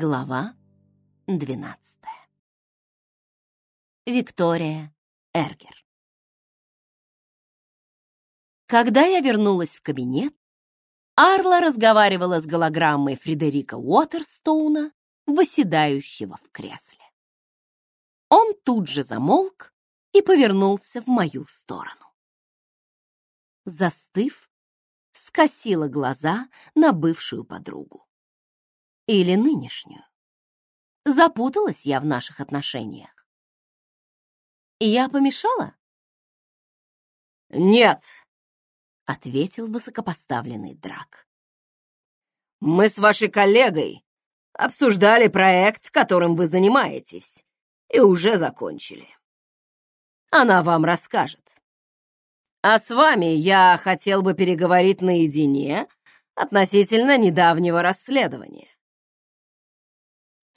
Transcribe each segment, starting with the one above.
Глава 12. Виктория Эргер. Когда я вернулась в кабинет, Арла разговаривала с голограммой Фредерика Уотерстоуна, восседающего в кресле. Он тут же замолк и повернулся в мою сторону. Застыв, скосила глаза на бывшую подругу. Или нынешнюю. Запуталась я в наших отношениях. Я помешала? «Нет», — ответил высокопоставленный Драк. «Мы с вашей коллегой обсуждали проект, которым вы занимаетесь, и уже закончили. Она вам расскажет. А с вами я хотел бы переговорить наедине относительно недавнего расследования.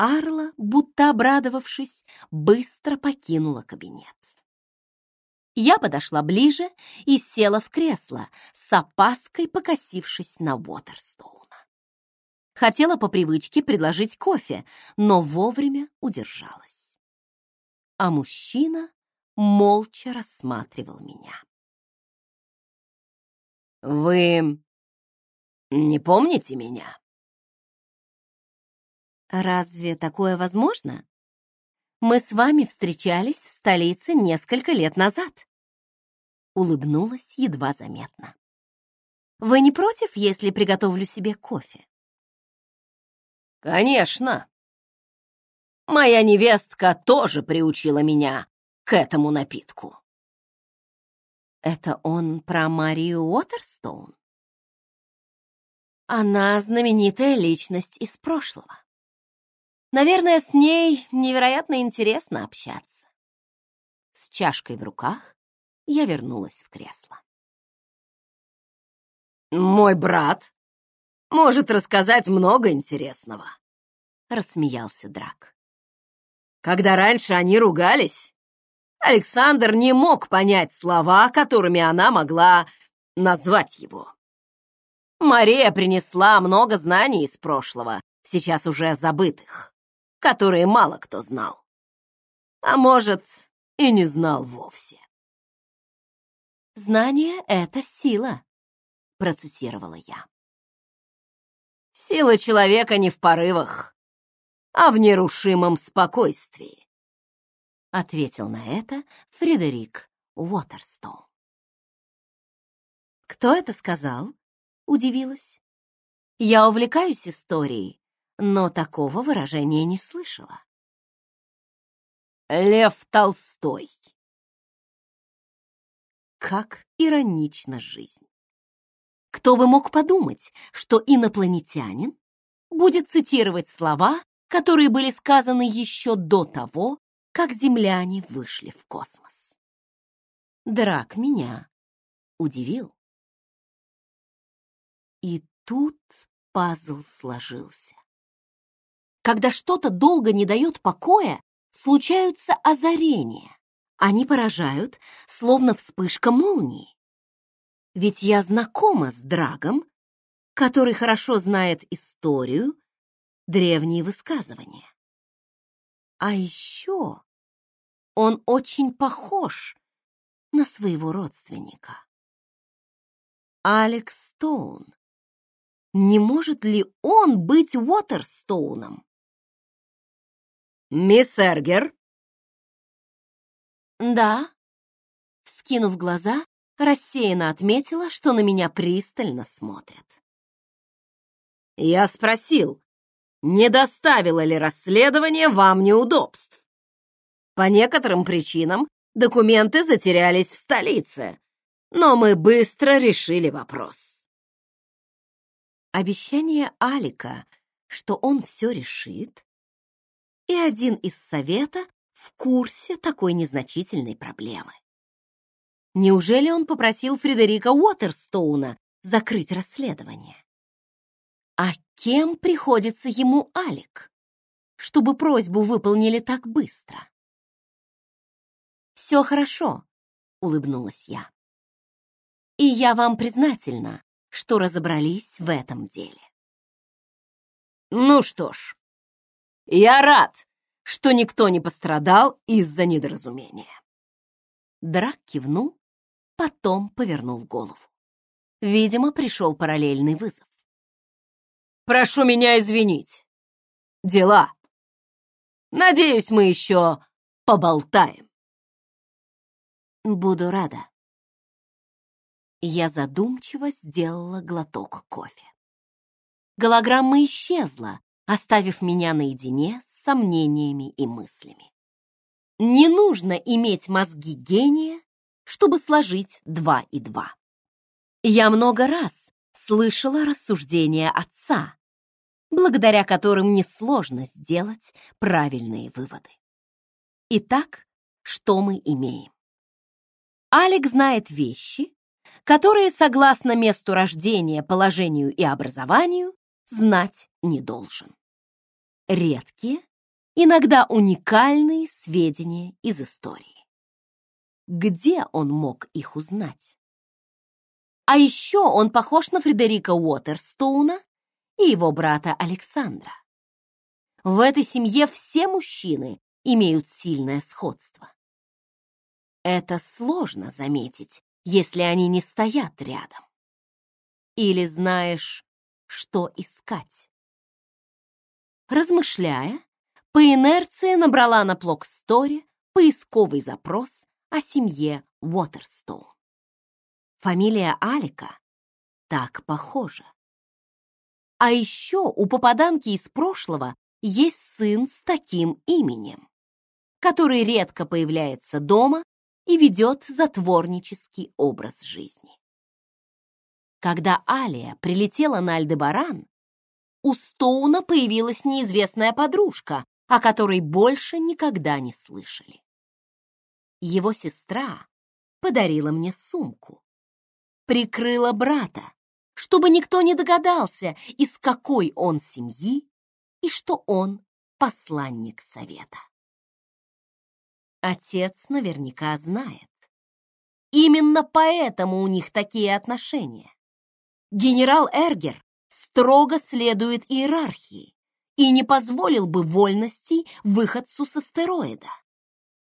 Арла, будто обрадовавшись, быстро покинула кабинет. Я подошла ближе и села в кресло, с опаской покосившись на Уотерстоуна. Хотела по привычке предложить кофе, но вовремя удержалась. А мужчина молча рассматривал меня. «Вы не помните меня?» Разве такое возможно? Мы с вами встречались в столице несколько лет назад. Улыбнулась едва заметно. Вы не против, если приготовлю себе кофе? Конечно. Моя невестка тоже приучила меня к этому напитку. Это он про Марию Уотерстоун? Она знаменитая личность из прошлого. Наверное, с ней невероятно интересно общаться. С чашкой в руках я вернулась в кресло. «Мой брат может рассказать много интересного», — рассмеялся Драк. «Когда раньше они ругались, Александр не мог понять слова, которыми она могла назвать его. Мария принесла много знаний из прошлого, сейчас уже забытых которые мало кто знал. А может, и не знал вовсе. «Знание — это сила», — процитировала я. «Сила человека не в порывах, а в нерушимом спокойствии», — ответил на это Фредерик Уотерстоун. «Кто это сказал?» — удивилась. «Я увлекаюсь историей, но такого выражения не слышала. Лев Толстой. Как иронична жизнь. Кто бы мог подумать, что инопланетянин будет цитировать слова, которые были сказаны еще до того, как земляне вышли в космос. Драк меня удивил. И тут пазл сложился. Когда что-то долго не дает покоя, случаются озарения. Они поражают, словно вспышка молнии. Ведь я знакома с Драгом, который хорошо знает историю, древние высказывания. А еще он очень похож на своего родственника. Алекс Стоун. Не может ли он быть Уотерстоуном? «Мисс Эргер?» «Да». Вскинув глаза, рассеянно отметила, что на меня пристально смотрят. «Я спросил, не доставило ли расследование вам неудобств? По некоторым причинам документы затерялись в столице, но мы быстро решили вопрос». Обещание Алика, что он все решит, и один из совета в курсе такой незначительной проблемы. Неужели он попросил Фредерика Уотерстоуна закрыть расследование? А кем приходится ему Алик, чтобы просьбу выполнили так быстро? «Все хорошо», — улыбнулась я. «И я вам признательна, что разобрались в этом деле». «Ну что ж, Я рад, что никто не пострадал из-за недоразумения. Драк кивнул, потом повернул голову. Видимо, пришел параллельный вызов. «Прошу меня извинить. Дела. Надеюсь, мы еще поболтаем». «Буду рада». Я задумчиво сделала глоток кофе. Голограмма исчезла, оставив меня наедине с сомнениями и мыслями. Не нужно иметь мозги гения, чтобы сложить два и два. Я много раз слышала рассуждения отца, благодаря которым несложно сделать правильные выводы. Итак, что мы имеем? Алик знает вещи, которые, согласно месту рождения, положению и образованию, знать не должен. Редкие, иногда уникальные сведения из истории. Где он мог их узнать? А еще он похож на Фредерика Уотерстоуна и его брата Александра. В этой семье все мужчины имеют сильное сходство. Это сложно заметить, если они не стоят рядом. Или знаешь, что искать. Размышляя, по инерции набрала на Плок-сторе поисковый запрос о семье Уотерстоун. Фамилия Алика так похожа. А еще у попаданки из прошлого есть сын с таким именем, который редко появляется дома и ведет затворнический образ жизни. Когда Алия прилетела на Альдебаран, у Стоуна появилась неизвестная подружка, о которой больше никогда не слышали. Его сестра подарила мне сумку прикрыла брата, чтобы никто не догадался, из какой он семьи и что он посланник совета. Отец наверняка знает. Именно поэтому у них такие отношения. Генерал Эргер строго следует иерархии и не позволил бы вольностей выходцу с астероида.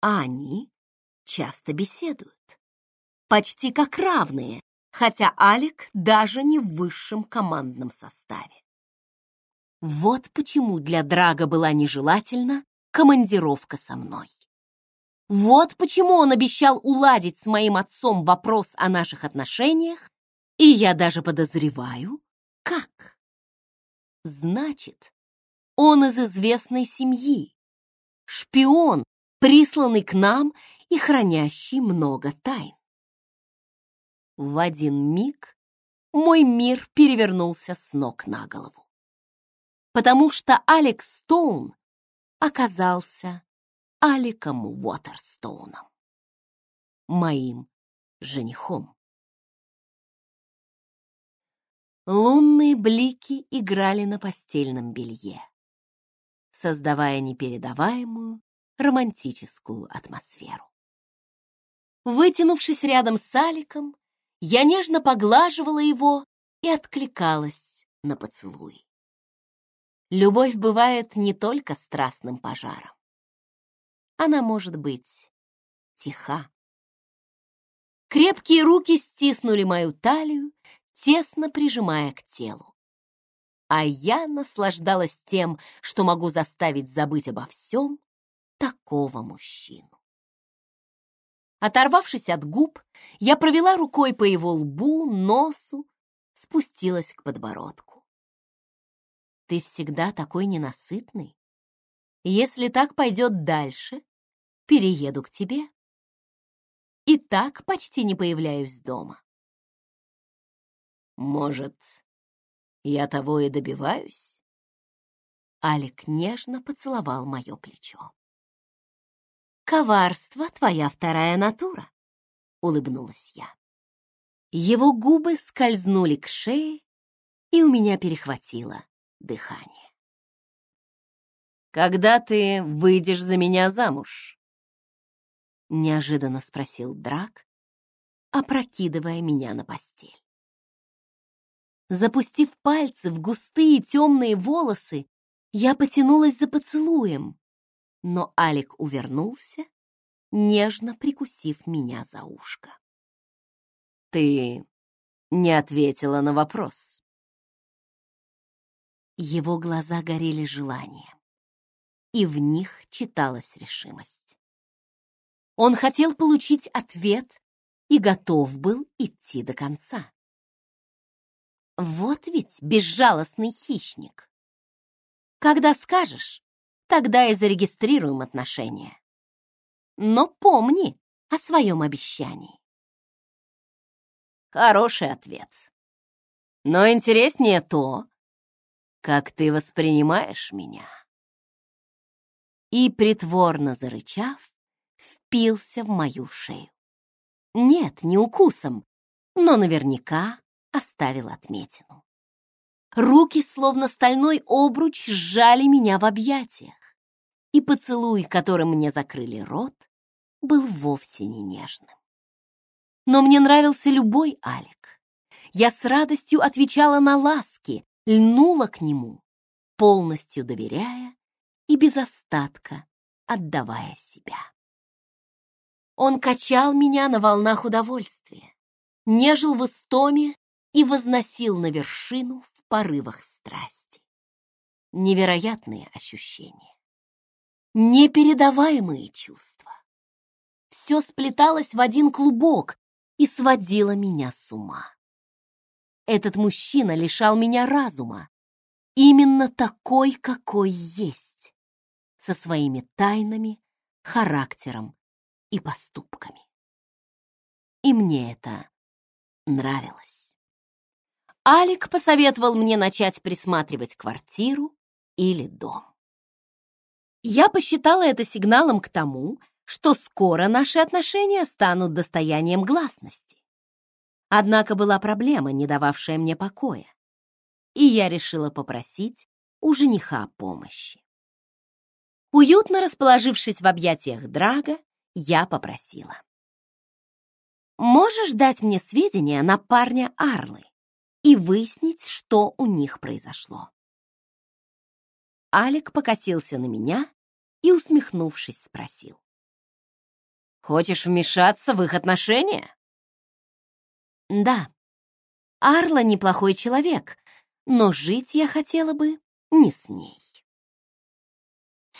А они часто беседуют. Почти как равные, хотя Алик даже не в высшем командном составе. Вот почему для Драга была нежелательна командировка со мной. Вот почему он обещал уладить с моим отцом вопрос о наших отношениях, и я даже подозреваю, как. Значит, он из известной семьи, шпион, присланный к нам и хранящий много тайн. В один миг мой мир перевернулся с ног на голову. Потому что Алекс Стоун оказался Аликом Уотерстоуном, моим женихом. Лунные блики играли на постельном белье, создавая непередаваемую романтическую атмосферу. Вытянувшись рядом с Аликом, я нежно поглаживала его и откликалась на поцелуй. Любовь бывает не только страстным пожаром. Она может быть тиха. Крепкие руки стиснули мою талию, тесно прижимая к телу. А я наслаждалась тем, что могу заставить забыть обо всем такого мужчину. Оторвавшись от губ, я провела рукой по его лбу, носу, спустилась к подбородку. Ты всегда такой ненасытный. Если так пойдет дальше, перееду к тебе. И так почти не появляюсь дома. Может, я того и добиваюсь? Алик нежно поцеловал мое плечо. «Коварство — твоя вторая натура», — улыбнулась я. Его губы скользнули к шее, и у меня перехватило дыхание. «Когда ты выйдешь за меня замуж?» — неожиданно спросил Драк, опрокидывая меня на постель. Запустив пальцы в густые темные волосы, Я потянулась за поцелуем, но Алик увернулся, нежно прикусив меня за ушко. «Ты не ответила на вопрос». Его глаза горели желанием, и в них читалась решимость. Он хотел получить ответ и готов был идти до конца. Вот ведь безжалостный хищник. Когда скажешь, тогда и зарегистрируем отношения. Но помни о своем обещании. Хороший ответ. Но интереснее то, как ты воспринимаешь меня. И, притворно зарычав, впился в мою шею. Нет, не укусом, но наверняка оставил отметину. Руки, словно стальной обруч, сжали меня в объятиях, и поцелуй, которым мне закрыли рот, был вовсе не нежным. Но мне нравился любой Алик. Я с радостью отвечала на ласки, льнула к нему, полностью доверяя и без остатка отдавая себя. Он качал меня на волнах удовольствия, нежил в истоме и возносил на вершину в порывах страсти. Невероятные ощущения. Непередаваемые чувства. Все сплеталось в один клубок и сводило меня с ума. Этот мужчина лишал меня разума, именно такой, какой есть, со своими тайнами, характером и поступками. И мне это нравилось. Алик посоветовал мне начать присматривать квартиру или дом. Я посчитала это сигналом к тому, что скоро наши отношения станут достоянием гласности. Однако была проблема, не дававшая мне покоя, и я решила попросить у жениха помощи. Уютно расположившись в объятиях Драга, я попросила. «Можешь дать мне сведения на парня Арлы и выяснить, что у них произошло?» Алик покосился на меня и, усмехнувшись, спросил. «Хочешь вмешаться в их отношения?» «Да. Арла неплохой человек, но жить я хотела бы не с ней».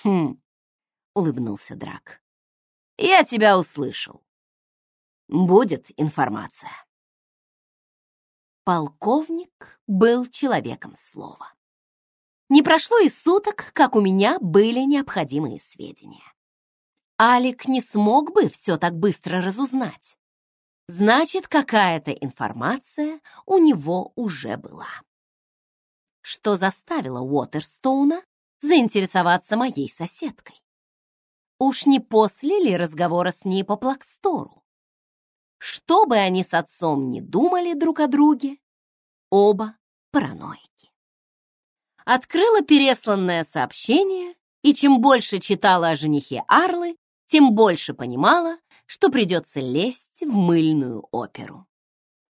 «Хм», — улыбнулся Драк. «Я тебя услышал. Будет информация». Полковник был человеком слова. Не прошло и суток, как у меня были необходимые сведения. Алик не смог бы все так быстро разузнать. Значит, какая-то информация у него уже была. Что заставило Уотерстоуна заинтересоваться моей соседкой? Уж не после ли разговора с ней по Плакстору? Что бы они с отцом не думали друг о друге, оба параноики. Открыла пересланное сообщение, и чем больше читала о женихе Арлы, тем больше понимала, что придется лезть в мыльную оперу.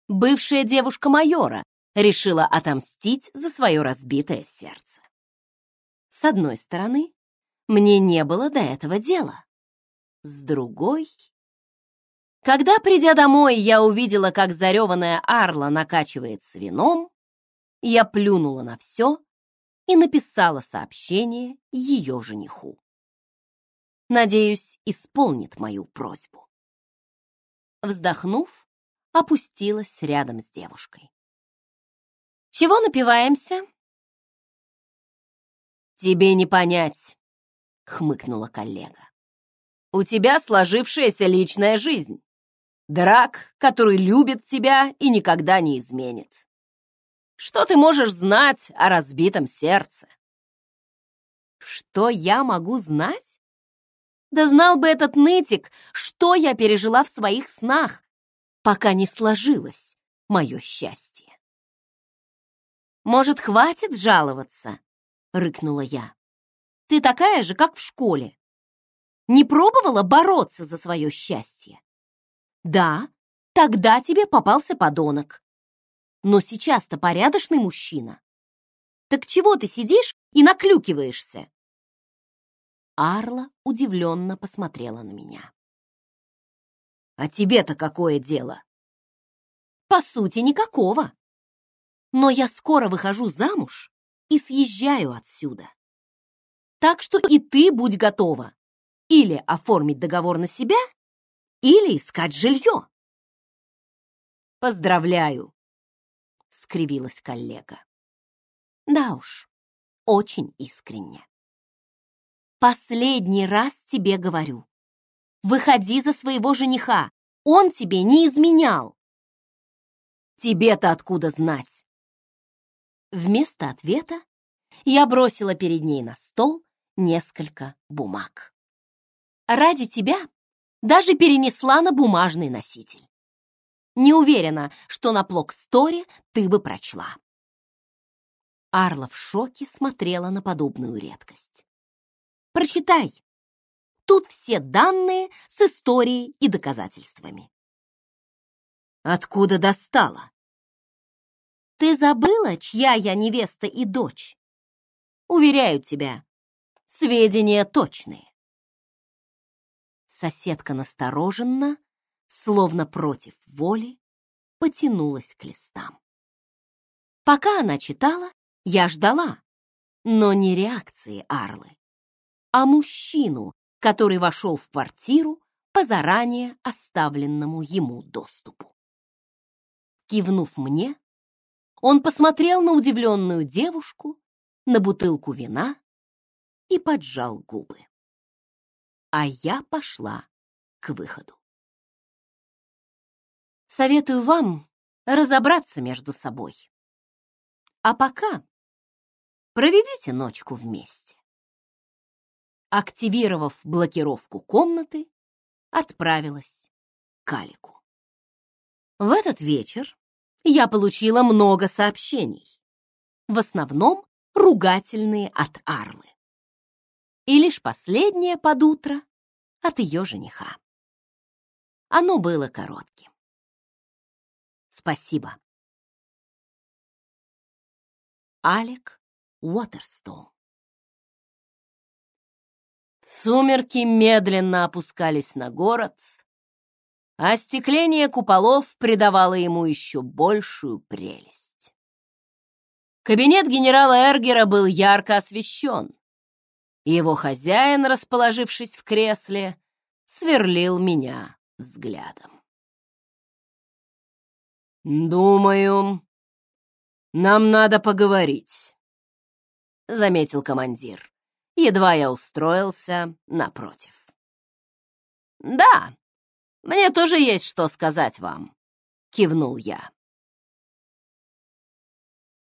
Бывшая девушка майора решила отомстить за свое разбитое сердце. С одной стороны, мне не было до этого дела. С другой... Когда, придя домой, я увидела, как зареванная Арла накачивается вином, я плюнула на все и написала сообщение ее жениху. Надеюсь, исполнит мою просьбу. Вздохнув, опустилась рядом с девушкой. «Чего напиваемся?» «Тебе не понять», — хмыкнула коллега. «У тебя сложившаяся личная жизнь. Драк, который любит тебя и никогда не изменит. Что ты можешь знать о разбитом сердце?» «Что я могу знать?» Да знал бы этот нытик, что я пережила в своих снах, пока не сложилось мое счастье. «Может, хватит жаловаться?» — рыкнула я. «Ты такая же, как в школе. Не пробовала бороться за свое счастье? Да, тогда тебе попался подонок. Но сейчас-то порядочный мужчина. Так чего ты сидишь и наклюкиваешься?» Арла удивленно посмотрела на меня. «А тебе-то какое дело?» «По сути, никакого. Но я скоро выхожу замуж и съезжаю отсюда. Так что и ты будь готова или оформить договор на себя, или искать жилье». «Поздравляю!» — скривилась коллега. «Да уж, очень искренне. Последний раз тебе говорю. Выходи за своего жениха, он тебе не изменял». «Тебе-то откуда знать?» Вместо ответа я бросила перед ней на стол несколько бумаг. «Ради тебя даже перенесла на бумажный носитель. Не уверена, что на Плок-сторе ты бы прочла. Арла в шоке смотрела на подобную редкость. Прочитай. Тут все данные с историей и доказательствами. Откуда достала? Ты забыла, чья я невеста и дочь? Уверяю тебя, сведения точные. Соседка настороженно словно против воли, потянулась к листам. Пока она читала, я ждала, но не реакции Арлы, а мужчину, который вошел в квартиру по заранее оставленному ему доступу. Кивнув мне, он посмотрел на удивленную девушку, на бутылку вина и поджал губы. А я пошла к выходу. Советую вам разобраться между собой. А пока проведите ночку вместе. Активировав блокировку комнаты, отправилась к Алику. В этот вечер я получила много сообщений, в основном ругательные от Арлы. И лишь последнее под утро от ее жениха. Оно было коротким. Спасибо. Алек Уотерстоун Сумерки медленно опускались на город, а остекление куполов придавало ему еще большую прелесть. Кабинет генерала Эргера был ярко освещен. Его хозяин, расположившись в кресле, сверлил меня взглядом. «Думаю, нам надо поговорить», — заметил командир. Едва я устроился напротив. «Да, мне тоже есть что сказать вам», — кивнул я.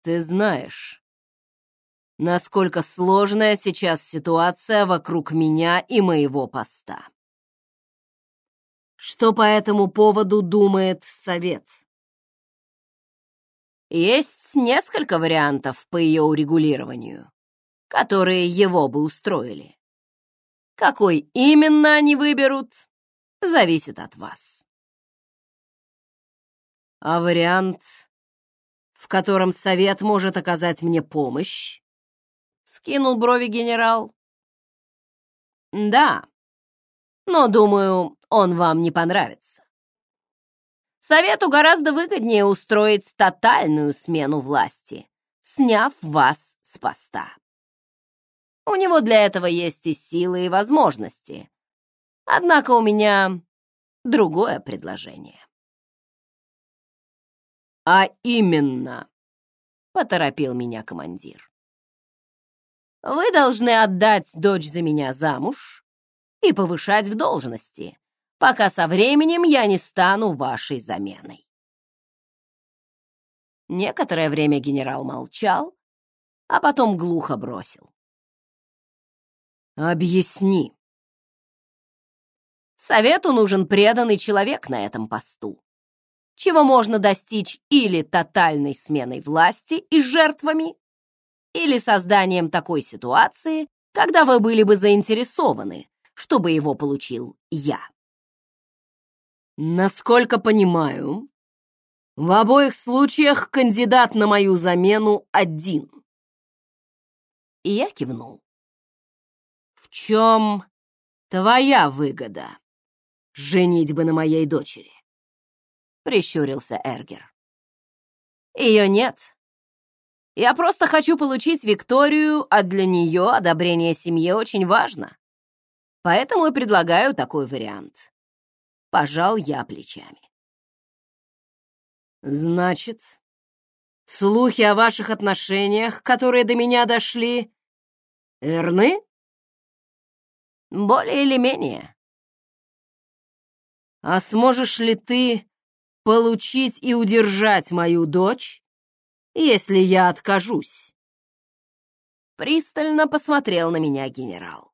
«Ты знаешь, насколько сложная сейчас ситуация вокруг меня и моего поста. Что по этому поводу думает совет?» Есть несколько вариантов по ее урегулированию, которые его бы устроили. Какой именно они выберут, зависит от вас. А вариант, в котором совет может оказать мне помощь? Скинул брови генерал. Да, но, думаю, он вам не понравится. Совету гораздо выгоднее устроить тотальную смену власти, сняв вас с поста. У него для этого есть и силы, и возможности. Однако у меня другое предложение. «А именно», — поторопил меня командир. «Вы должны отдать дочь за меня замуж и повышать в должности, пока со временем я не стану вашей заменой. Некоторое время генерал молчал, а потом глухо бросил. «Объясни». Совету нужен преданный человек на этом посту, чего можно достичь или тотальной сменой власти и жертвами, или созданием такой ситуации, когда вы были бы заинтересованы, чтобы его получил я. Насколько понимаю, в обоих случаях кандидат на мою замену один. И я кивнул. «В чем твоя выгода? Женитьбы на моей дочери?» Прищурился Эргер. «Ее нет. Я просто хочу получить Викторию, а для нее одобрение семьи очень важно. Поэтому и предлагаю такой вариант». Пожал я плечами. «Значит, слухи о ваших отношениях, которые до меня дошли, верны?» «Более или менее». «А сможешь ли ты получить и удержать мою дочь, если я откажусь?» Пристально посмотрел на меня генерал.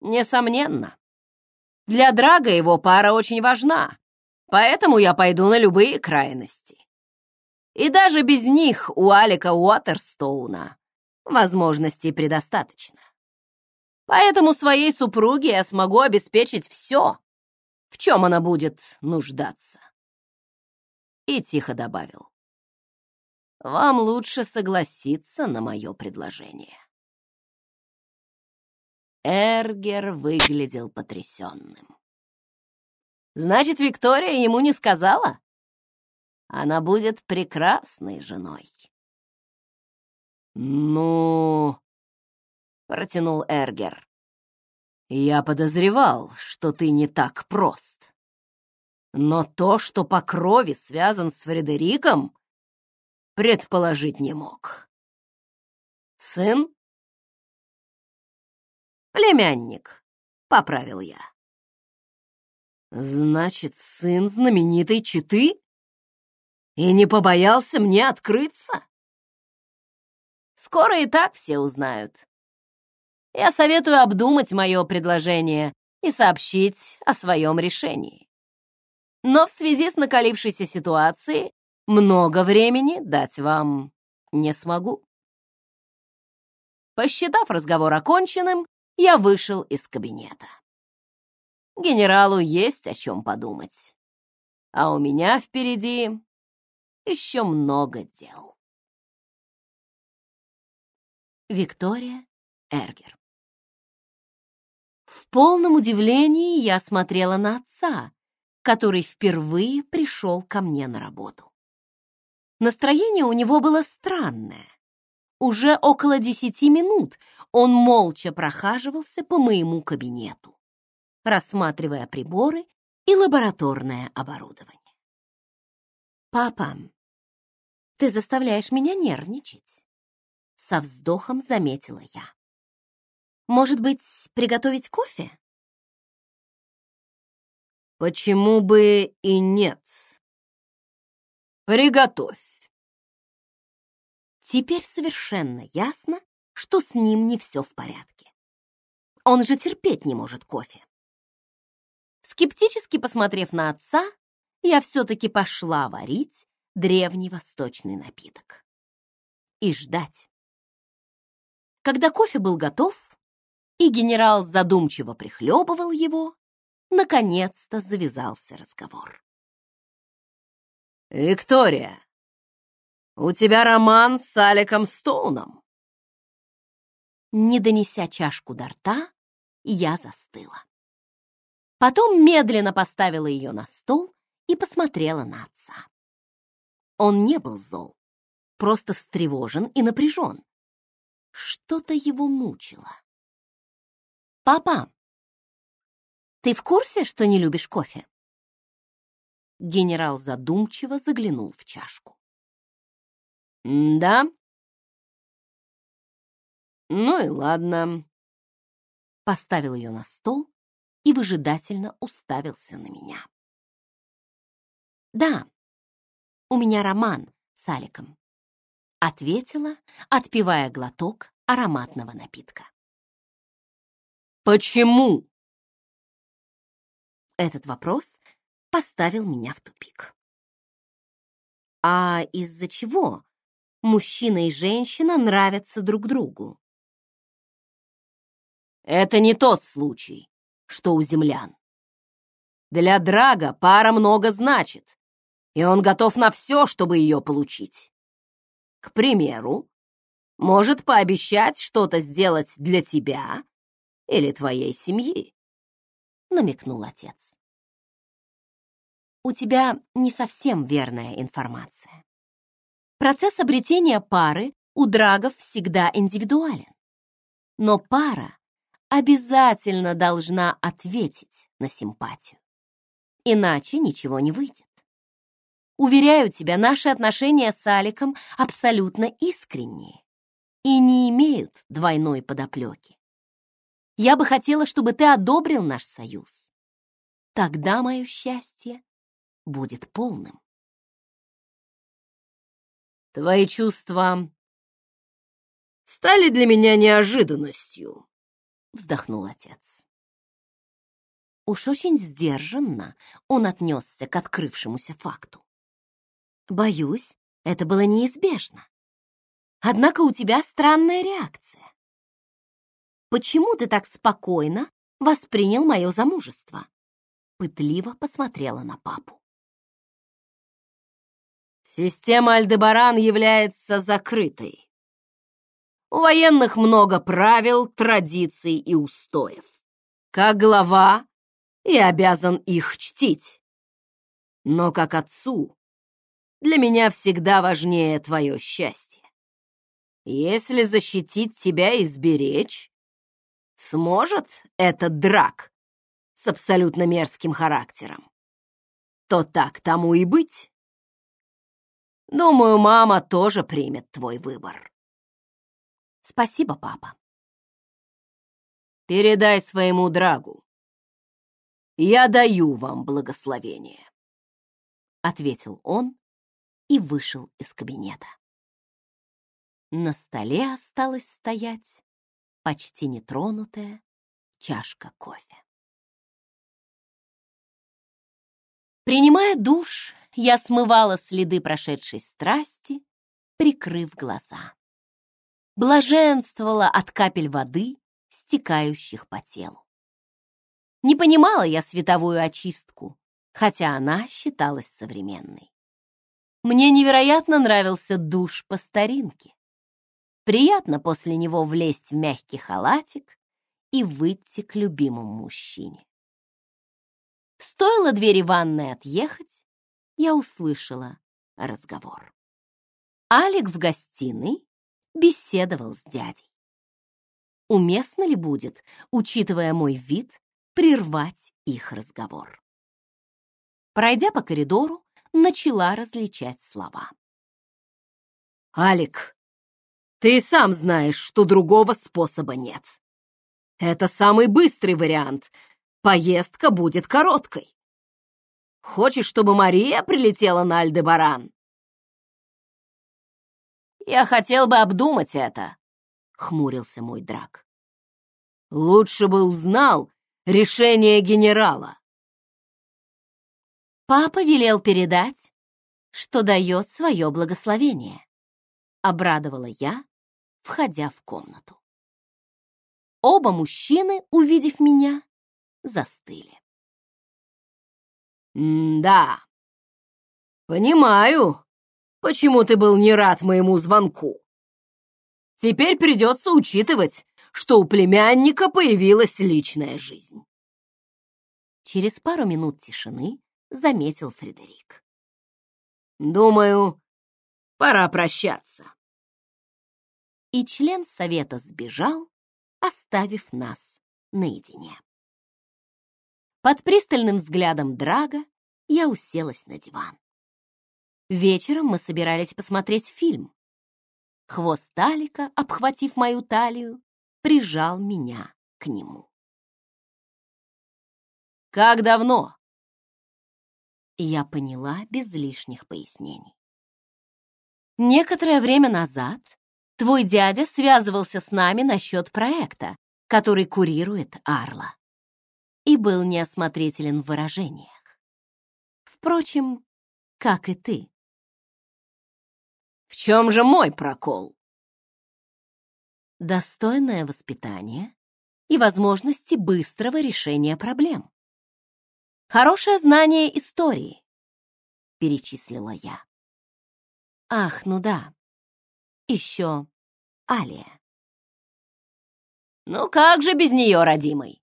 «Несомненно. Для Драга его пара очень важна, Поэтому я пойду на любые крайности. И даже без них у Алика Уотерстоуна возможностей предостаточно. Поэтому своей супруге я смогу обеспечить все, в чем она будет нуждаться. И тихо добавил. Вам лучше согласиться на мое предложение. Эргер выглядел потрясенным. Значит, Виктория ему не сказала? Она будет прекрасной женой. «Ну...» — протянул Эргер. «Я подозревал, что ты не так прост. Но то, что по крови связан с Фредериком, предположить не мог. Сын?» «Племянник», — поправил я. Значит, сын знаменитой читы? И не побоялся мне открыться? Скоро и так все узнают. Я советую обдумать мое предложение и сообщить о своем решении. Но в связи с накалившейся ситуацией много времени дать вам не смогу. Посчитав разговор оконченным, я вышел из кабинета. Генералу есть о чем подумать. А у меня впереди еще много дел. Виктория Эргер В полном удивлении я смотрела на отца, который впервые пришел ко мне на работу. Настроение у него было странное. Уже около десяти минут он молча прохаживался по моему кабинету рассматривая приборы и лабораторное оборудование. «Папа, ты заставляешь меня нервничать», — со вздохом заметила я. «Может быть, приготовить кофе?» «Почему бы и нет? Приготовь!» Теперь совершенно ясно, что с ним не все в порядке. Он же терпеть не может кофе. Скептически посмотрев на отца, я все-таки пошла варить древний восточный напиток. И ждать. Когда кофе был готов, и генерал задумчиво прихлебывал его, наконец-то завязался разговор. «Виктория, у тебя роман с Аликом Стоуном?» Не донеся чашку до рта, я застыла. Потом медленно поставила ее на стол и посмотрела на отца. Он не был зол, просто встревожен и напряжен. Что-то его мучило. «Папа, ты в курсе, что не любишь кофе?» Генерал задумчиво заглянул в чашку. «Да?» «Ну и ладно». Поставил ее на стол и выжидательно уставился на меня. «Да, у меня роман с Аликом», — ответила, отпивая глоток ароматного напитка. «Почему?» Этот вопрос поставил меня в тупик. А из-за чего мужчина и женщина нравятся друг другу? Это не тот случай, что у землян. Для Драга пара много значит, и он готов на все, чтобы ее получить. К примеру, может пообещать что-то сделать для тебя или твоей семьи», — намекнул отец. У тебя не совсем верная информация. Процесс обретения пары у драгов всегда индивидуален. Но пара обязательно должна ответить на симпатию. Иначе ничего не выйдет. Уверяю тебя, наши отношения с Аликом абсолютно искренние и не имеют двойной подоплеки. Я бы хотела, чтобы ты одобрил наш союз. Тогда мое счастье будет полным. Твои чувства стали для меня неожиданностью, вздохнул отец. Уж очень сдержанно он отнесся к открывшемуся факту. Боюсь, это было неизбежно. Однако у тебя странная реакция. Почему ты так спокойно воспринял мое замужество? Пытливо посмотрела на папу. Система Альдебаран является закрытой. У военных много правил, традиций и устоев. Как глава я обязан их чтить. Но как отцу для меня всегда важнее твое счастье. Если защитить тебя и сберечь, сможет этот драк с абсолютно мерзким характером, то так тому и быть. Думаю, мама тоже примет твой выбор. Спасибо, папа. Передай своему драгу. Я даю вам благословение, ответил он и вышел из кабинета. На столе осталась стоять почти нетронутая чашка кофе. Принимая душ, я смывала следы прошедшей страсти, прикрыв глаза. Блаженствовала от капель воды, стекающих по телу. Не понимала я световую очистку, хотя она считалась современной. Мне невероятно нравился душ по старинке. Приятно после него влезть в мягкий халатик и выйти к любимому мужчине. Стоило двери ванной отъехать, я услышала разговор. Алик в гостиной беседовал с дядей. Уместно ли будет, учитывая мой вид, прервать их разговор? Пройдя по коридору, начала различать слова. «Алик, ты сам знаешь, что другого способа нет. Это самый быстрый вариант. Поездка будет короткой. Хочешь, чтобы Мария прилетела на Альдебаран?» «Я хотел бы обдумать это», — хмурился мой драк. «Лучше бы узнал решение генерала». Папа велел передать, что дает свое благословение. Обрадовала я, входя в комнату. Оба мужчины, увидев меня, застыли. «Да, понимаю, почему ты был не рад моему звонку. Теперь придется учитывать, что у племянника появилась личная жизнь». Через пару минут тишины заметил Фредерик. «Думаю, пора прощаться». И член совета сбежал, оставив нас наедине. Под пристальным взглядом Драга я уселась на диван. Вечером мы собирались посмотреть фильм. Хвост Талика, обхватив мою талию, прижал меня к нему. «Как давно?» Я поняла без лишних пояснений. Некоторое время назад твой дядя связывался с нами насчет проекта, который курирует Арла и был неосмотрителен в выражениях. Впрочем, как и ты. В чем же мой прокол? Достойное воспитание и возможности быстрого решения проблем. Хорошее знание истории, перечислила я. Ах, ну да. Еще Алия. «Ну как же без нее, родимый?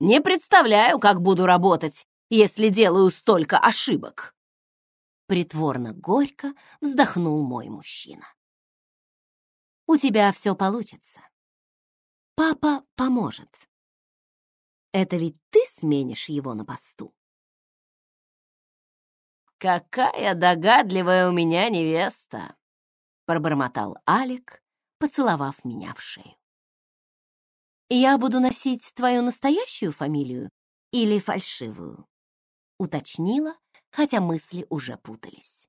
Не представляю, как буду работать, если делаю столько ошибок!» Притворно горько вздохнул мой мужчина. «У тебя все получится. Папа поможет. Это ведь ты сменишь его на посту?» «Какая догадливая у меня невеста!» — пробормотал Алик, поцеловав меня в шею. «Я буду носить твою настоящую фамилию или фальшивую?» — уточнила, хотя мысли уже путались.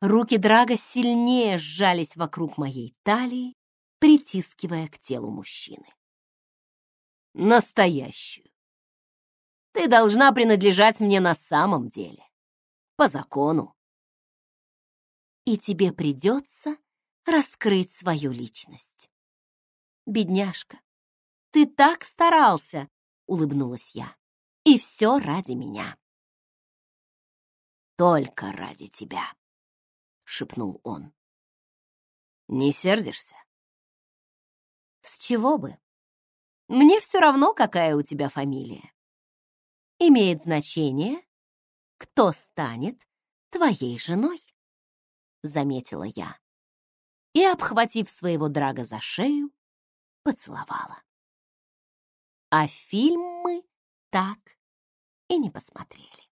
Руки Драга сильнее сжались вокруг моей талии, притискивая к телу мужчины. «Настоящую. Ты должна принадлежать мне на самом деле по закону. И тебе придется раскрыть свою личность. Бедняжка, ты так старался, улыбнулась я. И все ради меня. Только ради тебя, шепнул он. Не сердишься? С чего бы? Мне все равно, какая у тебя фамилия. Имеет значение, кто станет твоей женой, заметила я и, обхватив своего драга за шею, поцеловала. А фильм мы так и не посмотрели.